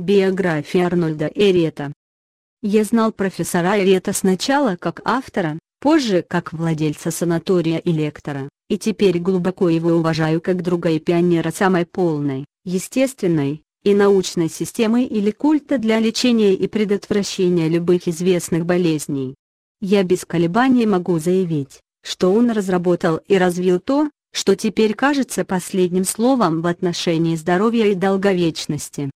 Биография Арнольда Эрета Я знал профессора Эрета сначала как автора, позже как владельца санатория и лектора, и теперь глубоко его уважаю как друга и пионера самой полной, естественной, и научной системы или культа для лечения и предотвращения любых известных болезней. Я без колебаний могу заявить, что он разработал и развил то, что теперь кажется последним словом в отношении здоровья и долговечности.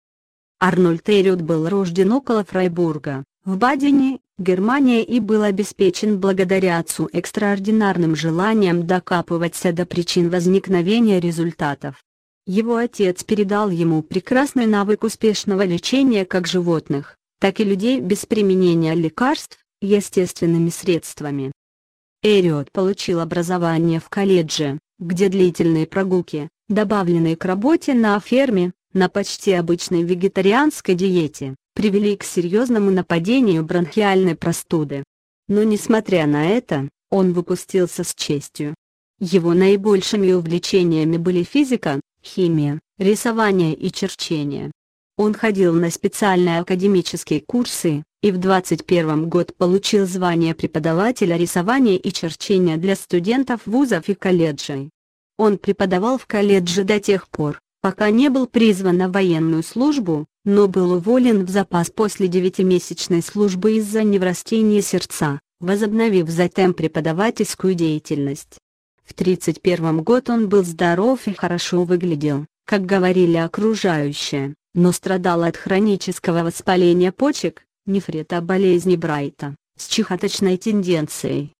Арнольд Эриот был рожден около Фрайбурга, в Бадене, Германия и был обеспечен благодаря отцу экстраординарным желанием докапываться до причин возникновения результатов. Его отец передал ему прекрасный навык успешного лечения как животных, так и людей без применения лекарств, естественными средствами. Эриот получил образование в колледже, где длительные прогулки, добавленные к работе на ферме, на почти обычной вегетарианской диете, привели к серьезному нападению бронхиальной простуды. Но несмотря на это, он выпустился с честью. Его наибольшими увлечениями были физика, химия, рисование и черчение. Он ходил на специальные академические курсы, и в 21 год получил звание преподавателя рисования и черчения для студентов вузов и колледжей. Он преподавал в колледже до тех пор, пока не был призван на военную службу, но был уволен в запас после девятимесячной службы из-за неврастения сердца, возобновив затем преподавательскую деятельность. В 31 год он был здоров и хорошо выглядел, как говорили окружающие, но страдал от хронического воспаления почек, нефрита болезни Брайта, с чехоточной тенденцией.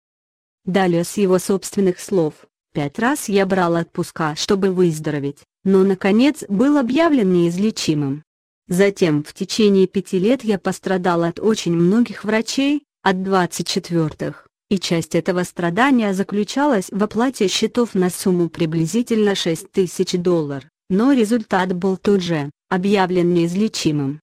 Далее с его собственных слов, пять раз я брал отпуска, чтобы выздороветь, но наконец был объявлен неизлечимым. Затем в течение пяти лет я пострадал от очень многих врачей, от 24-х, и часть этого страдания заключалась в оплате счетов на сумму приблизительно 6 тысяч долларов, но результат был тот же, объявлен неизлечимым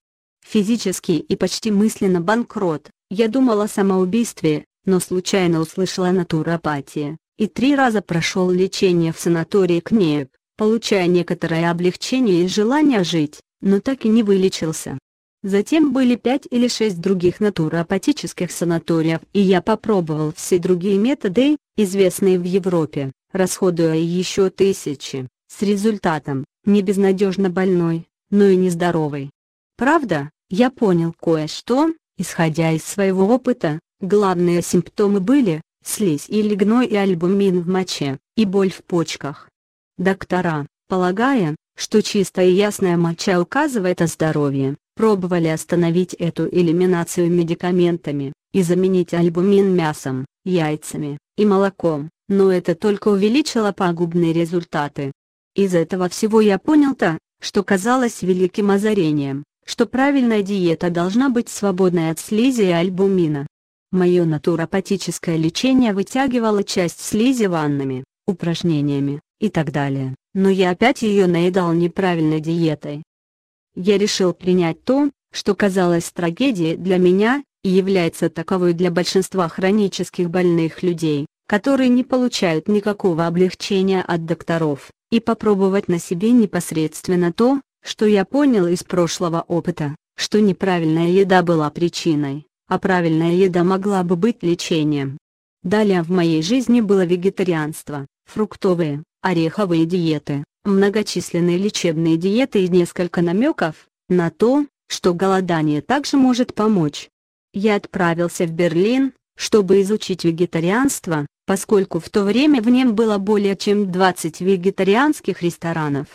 физически и почти мысленно банкрот, я думал о самоубийстве, но случайно услышала натуропатия, и три раза прошел лечение в санатории КНЕП, получая некоторое облегчение и желание жить, но так и не вылечился. Затем были пять или шесть других натуропатических санаториев и я попробовал все другие методы, известные в Европе, расходуя еще тысячи, с результатом, не безнадежно больной, но и нездоровый. Правда, я понял кое-что, исходя из своего опыта, главные симптомы были, слизь или гной и альбумин в моче, и боль в почках. Доктора, полагая, что чистая и ясная моча указывает о здоровье, пробовали остановить эту элиминацию медикаментами, и заменить альбумин мясом, яйцами, и молоком, но это только увеличило пагубные результаты. Из этого всего я понял то, что казалось великим озарением, что правильная диета должна быть свободной от слизи и альбумина. Мое натуропатическое лечение вытягивало часть слизи ваннами, упражнениями и так далее, но я опять ее наедал неправильной диетой. Я решил принять то, что казалось трагедией для меня, и является таковой для большинства хронических больных людей, которые не получают никакого облегчения от докторов, и попробовать на себе непосредственно то, что я понял из прошлого опыта, что неправильная еда была причиной, а правильная еда могла бы быть лечением. Далее в моей жизни было вегетарианство, фруктовые, ореховые диеты, многочисленные лечебные диеты и несколько намеков на то, что голодание также может помочь. Я отправился в Берлин, чтобы изучить вегетарианство, поскольку в то время в нем было более чем 20 вегетарианских ресторанов.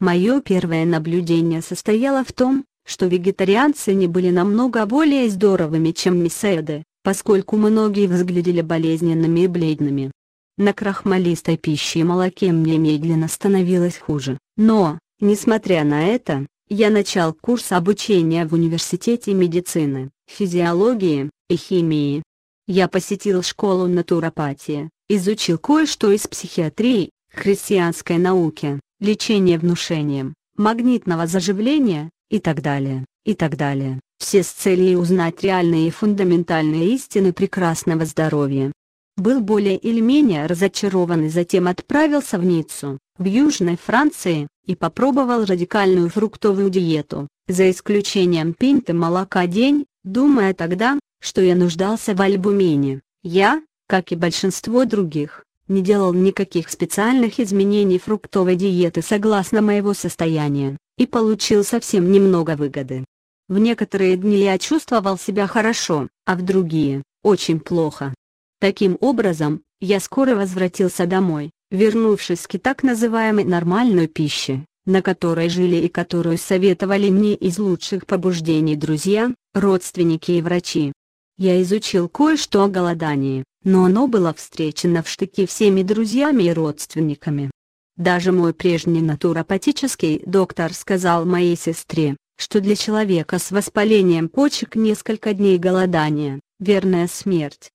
Мое первое наблюдение состояло в том, что вегетарианцы не были намного более здоровыми, чем мясоеды, поскольку многие выглядели болезненными и бледными. На крахмалистой пище и молоке мне медленно становилось хуже, но, несмотря на это, я начал курс обучения в университете медицины, физиологии и химии. Я посетил школу натуропатии, изучил кое-что из психиатрии, христианской науки, лечение внушением, магнитного заживления, и так далее, и так далее, все с целью узнать реальные и фундаментальные истины прекрасного здоровья. был более или менее разочарован и затем отправился в Ниццу, в Южной Франции, и попробовал радикальную фруктовую диету, за исключением пинты молока день, думая тогда, что я нуждался в альбумине. Я, как и большинство других, не делал никаких специальных изменений фруктовой диеты согласно моего состояния, и получил совсем немного выгоды. В некоторые дни я чувствовал себя хорошо, а в другие – очень плохо. Таким образом, я скоро возвратился домой, вернувшись к так называемой нормальной пище, на которой жили и которую советовали мне из лучших побуждений друзья, родственники и врачи. Я изучил кое-что о голодании, но оно было встречено в штыки всеми друзьями и родственниками. Даже мой прежний натуропатический доктор сказал моей сестре, что для человека с воспалением почек несколько дней голодания – верная смерть.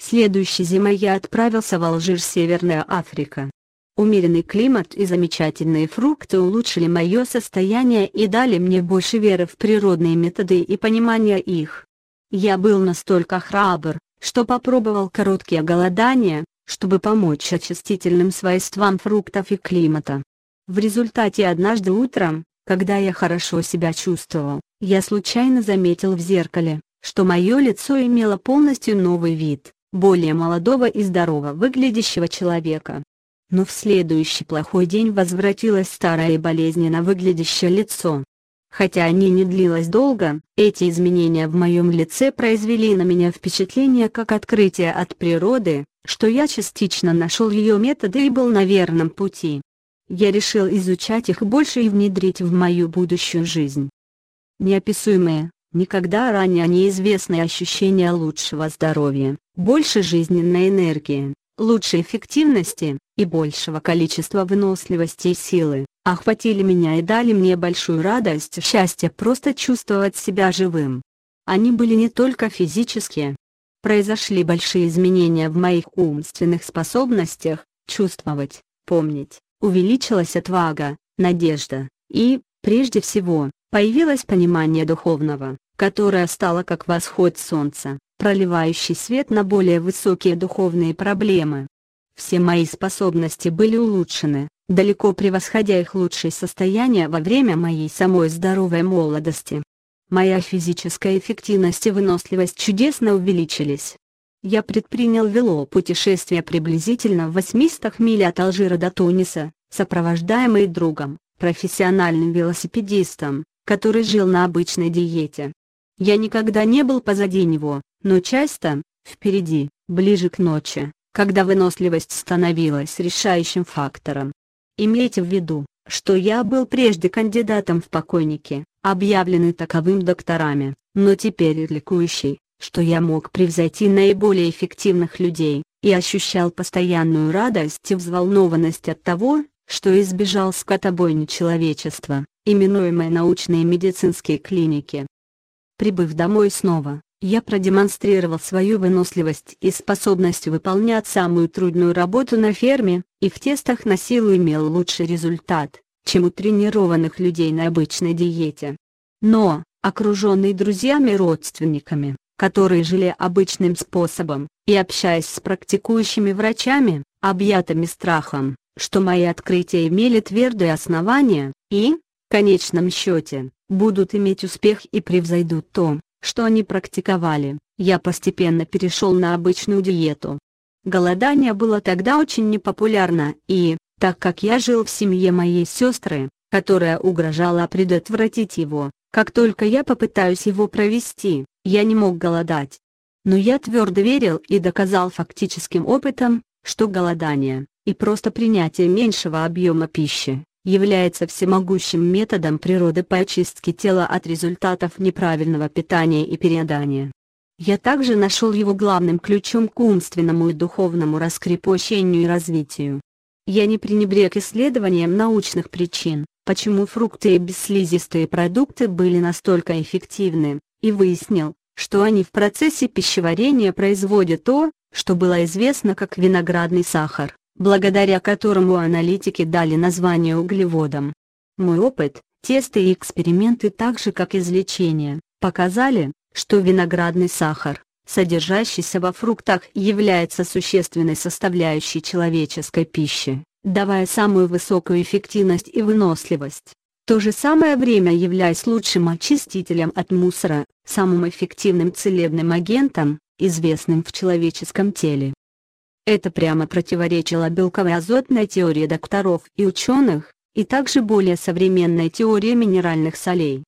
Следующей зимой я отправился в Алжир, Северная Африка. Умеренный климат и замечательные фрукты улучшили мое состояние и дали мне больше веры в природные методы и понимания их. Я был настолько храбр, что попробовал короткие голодания, чтобы помочь очистительным свойствам фруктов и климата. В результате однажды утром, когда я хорошо себя чувствовал, я случайно заметил в зеркале, что мое лицо имело полностью новый вид, более молодого и здорово выглядящего человека. Но в следующий плохой день возвратилось старое и болезненно выглядящее лицо. Хотя они не длилось долго, эти изменения в моем лице произвели на меня впечатление как открытие от природы, что я частично нашел ее методы и был на верном пути. Я решил изучать их больше и внедрить в мою будущую жизнь. Неописуемые, никогда ранее неизвестные ощущения лучшего здоровья, больше жизненной энергии, лучшей эффективности, и большего количества выносливости и силы, охватили меня и дали мне большую радость и счастье просто чувствовать себя живым. Они были не только физические. Произошли большие изменения в моих умственных способностях, чувствовать, помнить, увеличилась отвага, надежда, и, прежде всего, появилось понимание духовного, которое стало как восход солнца, проливающий свет на более высокие духовные проблемы. Все мои способности были улучшены, далеко превосходя их лучшее состояние во время моей самой здоровой молодости. Моя физическая эффективность и выносливость чудесно увеличились. Я предпринял вело-путешествие приблизительно в 800 миль от Алжира до Туниса, сопровождаемый другом, профессиональным велосипедистом, который жил на обычной диете. Я никогда не был позади него, но часто, впереди, ближе к ночи, когда выносливость становилась решающим фактором. Имейте в виду, что я был прежде кандидатом в покойники, объявленный таковым докторами, но теперь ликующий, что я мог превзойти наиболее эффективных людей, и ощущал постоянную радость и взволнованность от того, что избежал скотобойни человечества, именуемой научные медицинские клиники. Прибыв домой снова, я продемонстрировал свою выносливость и способность выполнять самую трудную работу на ферме, и в тестах на силу имел лучший результат, чем у тренированных людей на обычной диете. Но, окруженный друзьями и родственниками, которые жили обычным способом, и общаясь с практикующими врачами, объятыми страхом, что мои открытия имели твердое основание, и, в конечном счете, будут иметь успех и превзойдут то, что они практиковали, я постепенно перешел на обычную диету. Голодание было тогда очень непопулярно и, так как я жил в семье моей сестры, которая угрожала предотвратить его, как только я попытаюсь его провести, я не мог голодать. Но я твердо верил и доказал фактическим опытом, что голодание, и просто принятие меньшего объема пищи, является всемогущим методом природы по очистке тела от результатов неправильного питания и переедания. Я также нашел его главным ключом к умственному и духовному раскрепощению и развитию. Я не пренебрег исследованием научных причин, почему фрукты и бесслизистые продукты были настолько эффективны, и выяснил, что они в процессе пищеварения производят то, что было известно как виноградный сахар благодаря которому аналитики дали название углеводам. Мой опыт, тесты и эксперименты так же как излечение, показали, что виноградный сахар, содержащийся во фруктах, является существенной составляющей человеческой пищи, давая самую высокую эффективность и выносливость. В то же самое время являясь лучшим очистителем от мусора, самым эффективным целебным агентом, известным в человеческом теле. Это прямо противоречило белковой азотной теории докторов и ученых, и также более современной теории минеральных солей.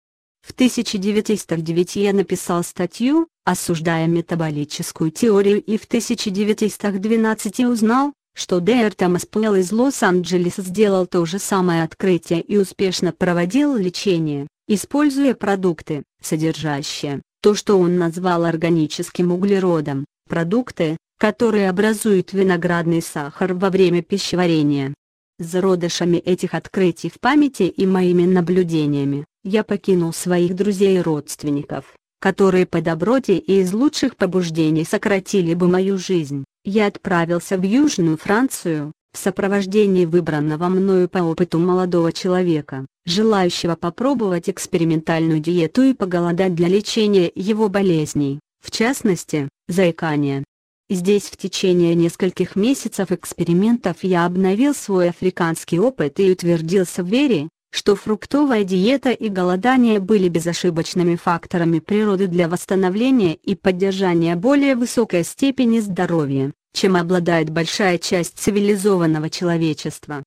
В 1909 я написал статью, осуждая метаболическую теорию и в 1912 узнал, что Д.Р. Томас Пуэлл из Лос-Анджелеса сделал то же самое открытие и успешно проводил лечение, используя продукты, содержащие то, что он назвал органическим углеродом, продукты, которые образуют виноградный сахар во время пищеварения. Зародышами этих открытий в памяти и моими наблюдениями, я покинул своих друзей и родственников, которые по доброте и из лучших побуждений сократили бы мою жизнь. Я отправился в Южную Францию, в сопровождении выбранного мною по опыту молодого человека, желающего попробовать экспериментальную диету и поголодать для лечения его болезней, в частности, заикания. Здесь в течение нескольких месяцев экспериментов я обновил свой африканский опыт и утвердился в вере, что фруктовая диета и голодание были безошибочными факторами природы для восстановления и поддержания более высокой степени здоровья, чем обладает большая часть цивилизованного человечества.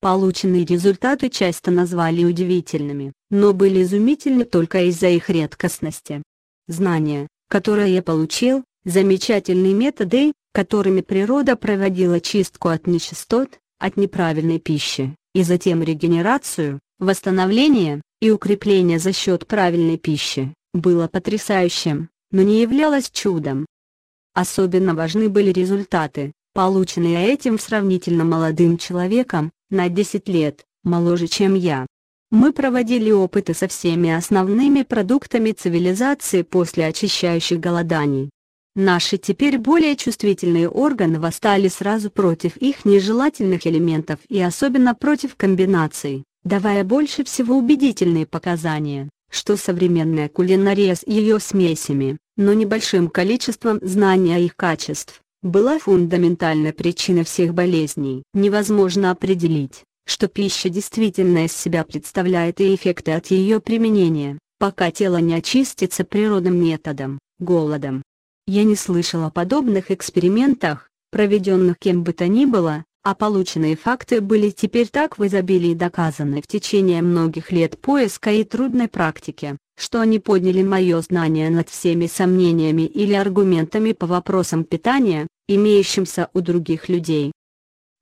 Полученные результаты часто назвали удивительными, но были изумительны только из-за их редкостности. Знания, которые я получил, Замечательные методы, которыми природа проводила чистку от нечистот, от неправильной пищи, и затем регенерацию, восстановление и укрепление за счет правильной пищи, было потрясающим, но не являлось чудом. Особенно важны были результаты, полученные этим сравнительно молодым человеком, на 10 лет, моложе чем я. Мы проводили опыты со всеми основными продуктами цивилизации после очищающих голоданий. Наши теперь более чувствительные органы восстали сразу против их нежелательных элементов и особенно против комбинаций, давая больше всего убедительные показания, что современная кулинария с ее смесями, но небольшим количеством знания их качеств, была фундаментальной причиной всех болезней. Невозможно определить, что пища действительно из себя представляет и эффекты от ее применения, пока тело не очистится природным методом, голодом, я не слышал о подобных экспериментах, проведенных кем бы то ни было, а полученные факты были теперь так в изобилии доказаны в течение многих лет поиска и трудной практики, что они подняли мое знание над всеми сомнениями или аргументами по вопросам питания, имеющимся у других людей.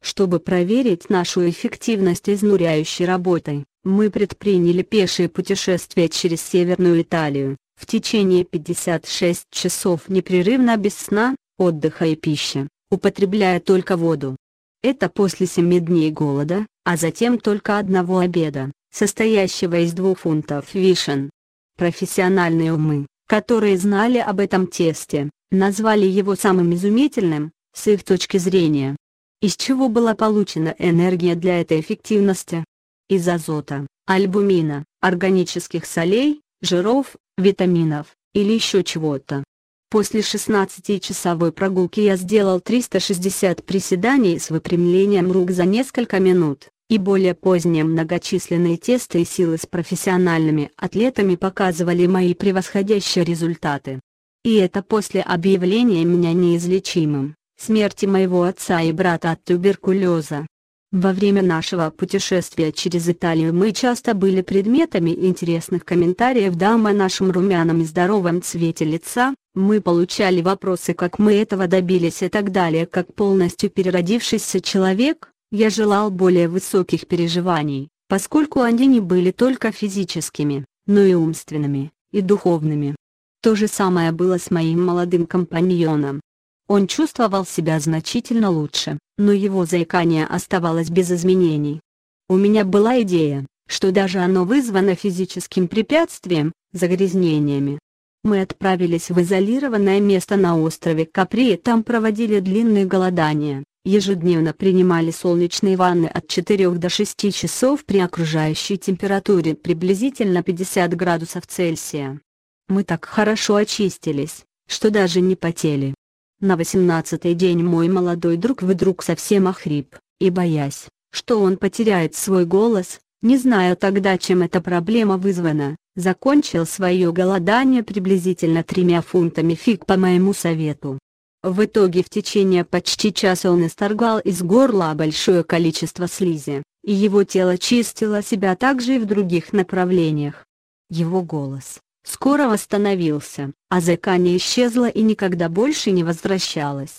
Чтобы проверить нашу эффективность изнуряющей работой, мы предприняли пешее путешествие через Северную Италию, в течение 56 часов непрерывно без сна, отдыха и пищи, употребляя только воду. Это после 7 дней голода, а затем только одного обеда, состоящего из двух фунтов вишен. Профессиональные умы, которые знали об этом тесте, назвали его самым изумительным, с их точки зрения. Из чего была получена энергия для этой эффективности? Из азота, альбумина, органических солей, жиров, витаминов, или еще чего-то. После 16-часовой прогулки я сделал 360 приседаний с выпрямлением рук за несколько минут, и более поздние многочисленные тесты и силы с профессиональными атлетами показывали мои превосходящие результаты. И это после объявления меня неизлечимым, смерти моего отца и брата от туберкулеза. Во время нашего путешествия через Италию мы часто были предметами интересных комментариев. Дам о нашем румяном и здоровом цвете лица, мы получали вопросы как мы этого добились и так далее. Как полностью переродившийся человек, я желал более высоких переживаний, поскольку они не были только физическими, но и умственными, и духовными. То же самое было с моим молодым компаньоном, он чувствовал себя значительно лучше, но его заикание оставалось без изменений. У меня была идея, что даже оно вызвано физическим препятствием, загрязнениями. Мы отправились в изолированное место на острове Капри и там проводили длинные голодания, ежедневно принимали солнечные ванны от 4 до 6 часов при окружающей температуре приблизительно 50 градусов Цельсия. Мы так хорошо очистились, что даже не потели. На восемнадцатый день мой молодой друг вдруг совсем охрип, и боясь, что он потеряет свой голос, не зная тогда чем эта проблема вызвана, закончил свое голодание приблизительно тремя фунтами фиг по моему совету. В итоге в течение почти часа он исторгал из горла большое количество слизи, и его тело чистило себя также и в других направлениях. Его голос скоро восстановился, а зыкание исчезло и никогда больше не возвращалось.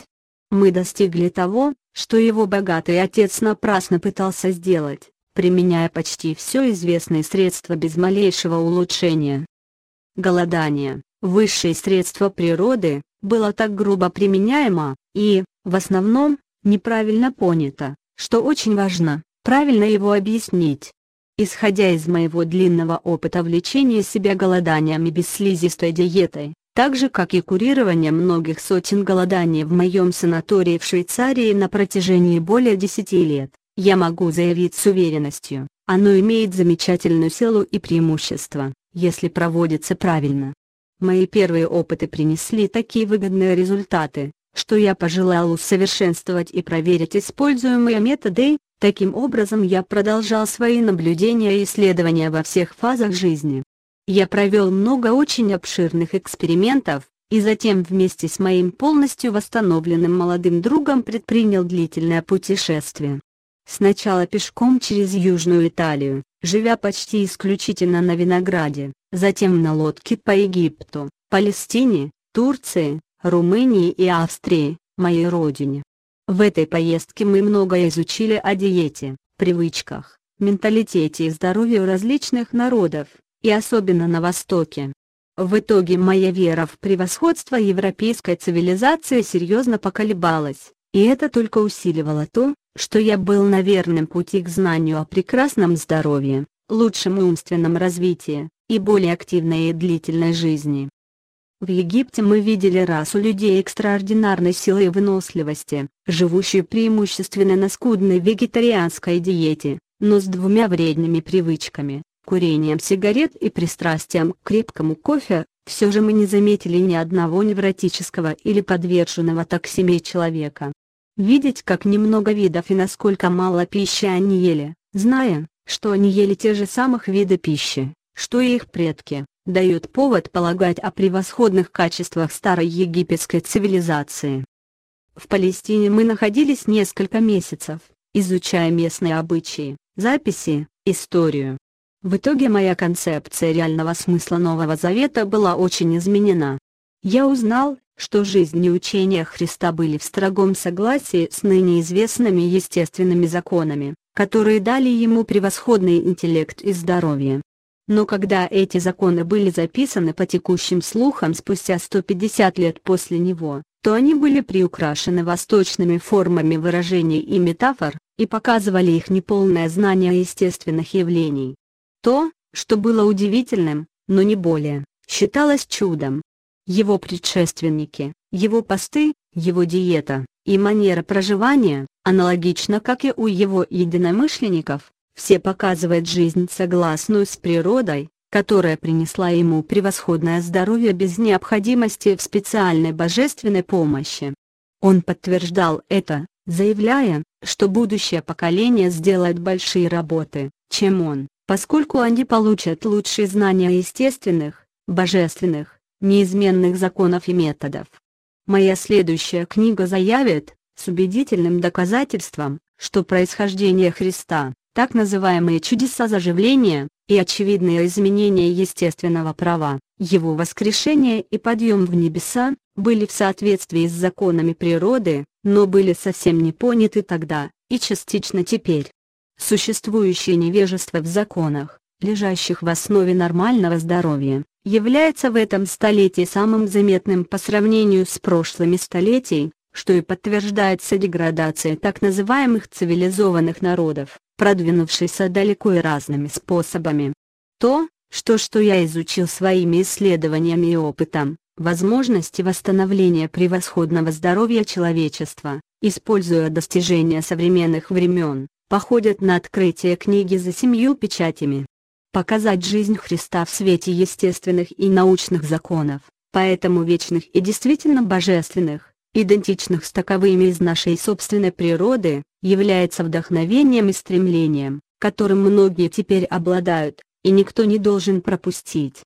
Мы достигли того, что его богатый отец напрасно пытался сделать, применяя почти все известные средства без малейшего улучшения. Голодание, высшее средство природы, было так грубо применяемо, и, в основном, неправильно понято, что очень важно, правильно его объяснить. Исходя из моего длинного опыта влечения себя голоданием и бесслизистой диетой, так же как и курирование многих сотен голоданий в моем санатории в Швейцарии на протяжении более 10 лет, я могу заявить с уверенностью, оно имеет замечательную силу и преимущество, если проводится правильно. Мои первые опыты принесли такие выгодные результаты, что я пожелал усовершенствовать и проверить используемые методы, таким образом я продолжал свои наблюдения и исследования во всех фазах жизни. Я провел много очень обширных экспериментов, и затем вместе с моим полностью восстановленным молодым другом предпринял длительное путешествие. Сначала пешком через Южную Италию, живя почти исключительно на винограде, затем на лодке по Египту, Палестине, Турции, Румынии и Австрии, моей родине. В этой поездке мы многое изучили о диете, привычках, менталитете и здоровье различных народов, и особенно на Востоке. В итоге моя вера в превосходство европейской цивилизации серьезно поколебалась, и это только усиливало то, что я был на верном пути к знанию о прекрасном здоровье, лучшем умственном развитии, и более активной и длительной жизни. В Египте мы видели расу людей экстраординарной силы и выносливости, живущую преимущественно на скудной вегетарианской диете, но с двумя вредными привычками – курением сигарет и пристрастием к крепкому кофе, все же мы не заметили ни одного невротического или подверженного токсиме человека. Видеть как немного видов и насколько мало пищи они ели, зная, что они ели те же самых виды пищи, что и их предки, дает повод полагать о превосходных качествах старой египетской цивилизации. В Палестине мы находились несколько месяцев, изучая местные обычаи, записи, историю. В итоге моя концепция реального смысла Нового Завета была очень изменена. Я узнал, что жизнь и учения Христа были в строгом согласии с ныне известными естественными законами, которые дали ему превосходный интеллект и здоровье. Но когда эти законы были записаны по текущим слухам спустя 150 лет после него, то они были приукрашены восточными формами выражений и метафор, и показывали их неполное знание естественных явлений. То, что было удивительным, но не более, считалось чудом, его предшественники, его посты, его диета и манера проживания, аналогично как и у его единомышленников, все показывают жизнь согласную с природой, которая принесла ему превосходное здоровье без необходимости в специальной божественной помощи. Он подтверждал это, заявляя, что будущее поколение сделает большие работы, чем он, поскольку они получат лучшие знания естественных, божественных, неизменных законов и методов. Моя следующая книга заявит, с убедительным доказательством, что происхождение Христа, так называемые чудеса заживления, и очевидные изменения естественного права, его воскрешение и подъем в небеса, были в соответствии с законами природы, но были совсем не поняты тогда, и частично теперь. Существующее невежество в законах, лежащих в основе нормального здоровья, является в этом столетии самым заметным по сравнению с прошлыми столетиями, что и подтверждается деградацией так называемых цивилизованных народов, продвинувшейся далеко и разными способами. То, что что я изучил своими исследованиями и опытом, возможности восстановления превосходного здоровья человечества, используя достижения современных времен, походят на открытие книги за семью печатями показать жизнь Христа в свете естественных и научных законов, поэтому вечных и действительно божественных, идентичных с таковыми из нашей собственной природы, является вдохновением и стремлением, которым многие теперь обладают, и никто не должен пропустить.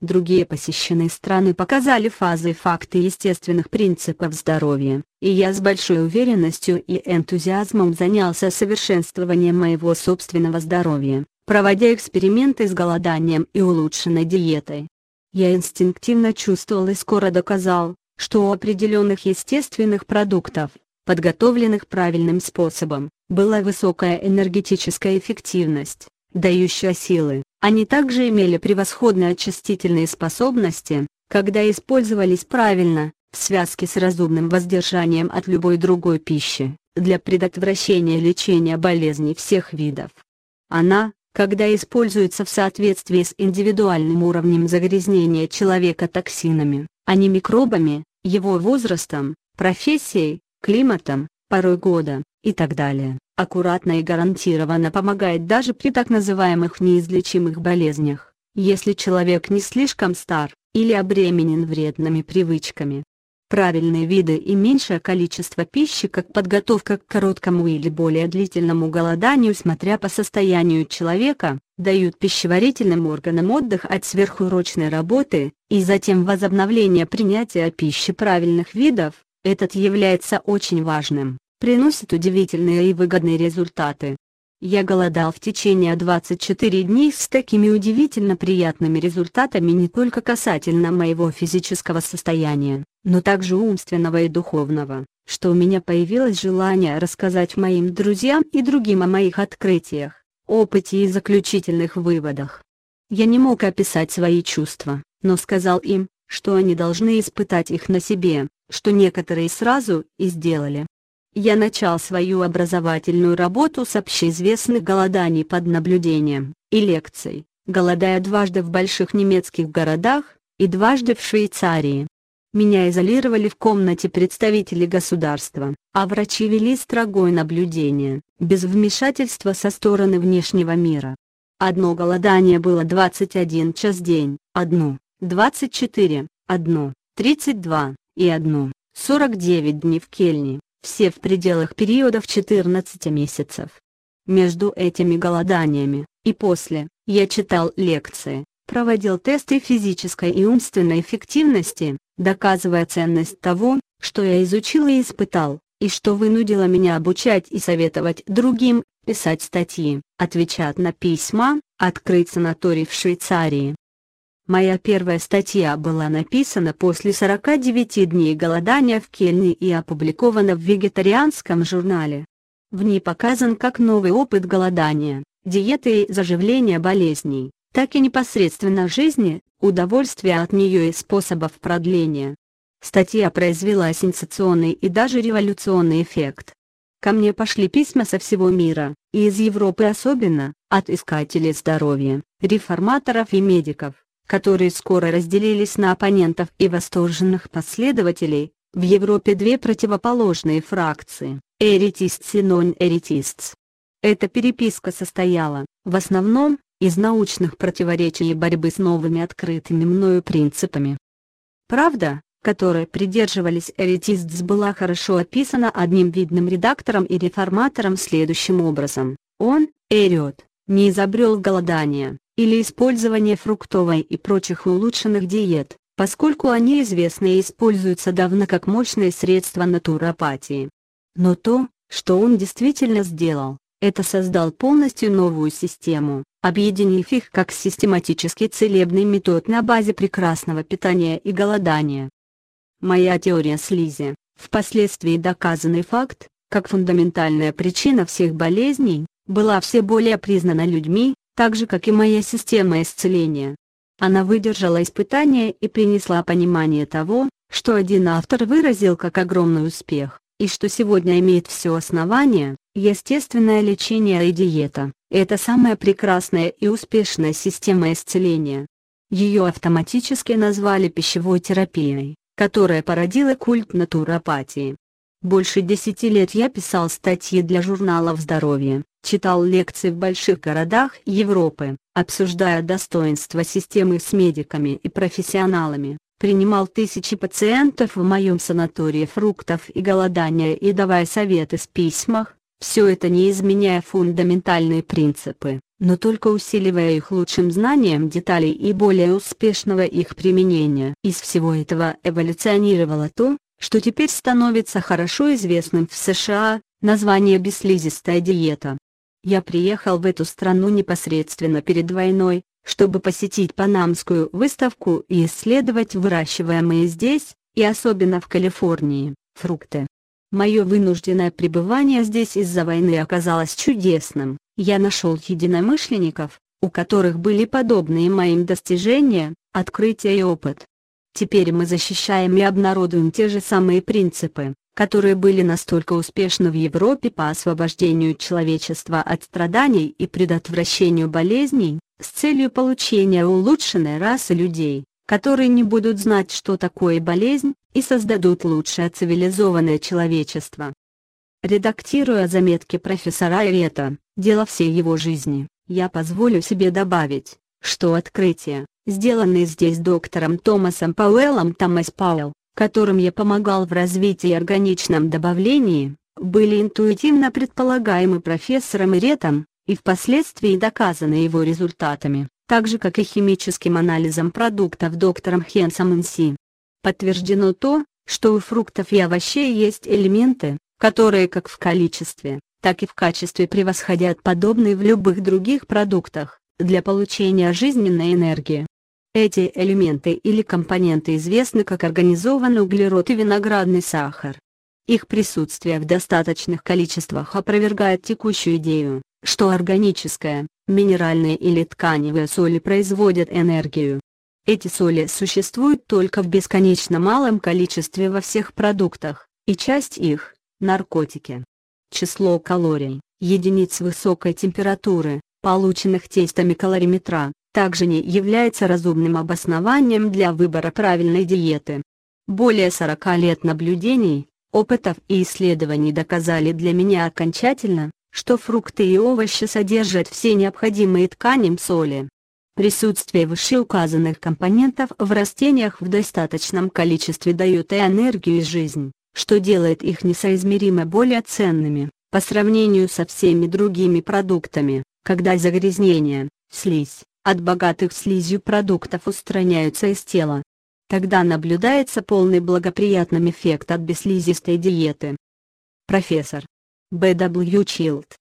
Другие посещенные страны показали фазы и факты естественных принципов здоровья, и я с большой уверенностью и энтузиазмом занялся совершенствованием моего собственного здоровья, проводя эксперименты с голоданием и улучшенной диетой. Я инстинктивно чувствовал и скоро доказал, что у определенных естественных продуктов, подготовленных правильным способом, была высокая энергетическая эффективность, дающая силы. Они также имели превосходные очистительные способности, когда использовались правильно, в связке с разумным воздержанием от любой другой пищи, для предотвращения лечения болезней всех видов. Она, когда используется в соответствии с индивидуальным уровнем загрязнения человека токсинами, а не микробами, его возрастом, профессией, климатом, порой года, и так далее, аккуратно и гарантированно помогает даже при так называемых неизлечимых болезнях, если человек не слишком стар, или обременен вредными привычками. Правильные виды и меньшее количество пищи как подготовка к короткому или более длительному голоданию смотря по состоянию человека, дают пищеварительным органам отдых от сверхурочной работы, и затем возобновление принятия пищи правильных видов, этот является очень важным, приносит удивительные и выгодные результаты. Я голодал в течение 24 дней с такими удивительно приятными результатами не только касательно моего физического состояния, но также умственного и духовного, что у меня появилось желание рассказать моим друзьям и другим о моих открытиях, опыте и заключительных выводах. Я не мог описать свои чувства, но сказал им, что они должны испытать их на себе, что некоторые сразу и сделали. Я начал свою образовательную работу с общеизвестных голоданий под наблюдением и лекций, голодая дважды в больших немецких городах и дважды в Швейцарии. Меня изолировали в комнате представители государства, а врачи вели строгое наблюдение, без вмешательства со стороны внешнего мира. Одно голодание было 21 час день, одно, 24, одно, 32 и одно, 49 дней в Кельне все в пределах периодов 14 месяцев. Между этими голоданиями, и после, я читал лекции, проводил тесты физической и умственной эффективности, доказывая ценность того, что я изучил и испытал, и что вынудило меня обучать и советовать другим, писать статьи, отвечать на письма, открыть санаторий в Швейцарии, Моя первая статья была написана после 49 дней голодания в Кельне и опубликована в вегетарианском журнале. В ней показан как новый опыт голодания, диеты и заживления болезней, так и непосредственно жизни, удовольствия от нее и способов продления. Статья произвела сенсационный и даже революционный эффект. Ко мне пошли письма со всего мира, и из Европы особенно, от искателей здоровья, реформаторов и медиков которые скоро разделились на оппонентов и восторженных последователей, в Европе две противоположные фракции – эретистс и нон-эретистс. Эта переписка состояла, в основном, из научных противоречий и борьбы с новыми открытыми мною принципами. Правда, которой придерживались эретистс была хорошо описана одним видным редактором и реформатором следующим образом. Он, Эриот, не изобрел голодание, или использование фруктовой и прочих улучшенных диет, поскольку они известны и используются давно как мощные средства натуропатии. Но то, что он действительно сделал, это создал полностью новую систему, объединив их как систематически целебный метод на базе прекрасного питания и голодания. Моя теория слизи, впоследствии доказанный факт, как фундаментальная причина всех болезней, была все более признана людьми, так же как и моя система исцеления. Она выдержала испытание и принесла понимание того, что один автор выразил как огромный успех, и что сегодня имеет все основания, естественное лечение и диета, это самая прекрасная и успешная система исцеления. Ее автоматически назвали пищевой терапией, которая породила культ натуропатии. Больше десяти лет я писал статьи для журналов здоровья, читал лекции в больших городах Европы, обсуждая достоинства системы с медиками и профессионалами, принимал тысячи пациентов в моем санатории фруктов и голодания и давая советы в письмах, все это не изменяя фундаментальные принципы, но только усиливая их лучшим знанием деталей и более успешного их применения. Из всего этого эволюционировало то, что теперь становится хорошо известным в США, название «бесслизистая диета». Я приехал в эту страну непосредственно перед войной, чтобы посетить Панамскую выставку и исследовать выращиваемые здесь, и особенно в Калифорнии, фрукты. Мое вынужденное пребывание здесь из-за войны оказалось чудесным, я нашел единомышленников, у которых были подобные моим достижения, открытия и опыт. Теперь мы защищаем и обнародуем те же самые принципы, которые были настолько успешны в Европе по освобождению человечества от страданий и предотвращению болезней, с целью получения улучшенной расы людей, которые не будут знать, что такое болезнь, и создадут лучшее цивилизованное человечество. Редактируя заметки профессора Эрета, дело всей его жизни, я позволю себе добавить, что открытия, сделанные здесь доктором Томасом Пауэллом Томас Пауэлл, которым я помогал в развитии органичном добавлении, были интуитивно предполагаемы профессором Эретом, и впоследствии доказаны его результатами, так же как и химическим анализом продуктов доктором Хенсом Инси. Подтверждено то, что у фруктов и овощей есть элементы, которые как в количестве, так и в качестве превосходят подобные в любых других продуктах, для получения жизненной энергии. Эти элементы или компоненты известны как организованный углерод и виноградный сахар. Их присутствие в достаточных количествах опровергает текущую идею, что органическая, минеральные или тканевые соли производят энергию. Эти соли существуют только в бесконечно малом количестве во всех продуктах, и часть их – наркотики. Число калорий, единиц высокой температуры, полученных тестами калориметра, также не является разумным обоснованием для выбора правильной диеты. Более 40 лет наблюдений, опытов и исследований доказали для меня окончательно, что фрукты и овощи содержат все необходимые тканям соли. Присутствие вышеуказанных компонентов в растениях в достаточном количестве дает и энергию и жизнь, что делает их несоизмеримо более ценными, по сравнению со всеми другими продуктами, когда загрязнения, слизь, от богатых слизью продуктов устраняются из тела. Тогда наблюдается полный благоприятным эффект от бесслизистой диеты. Профессор. Б.В. Чилд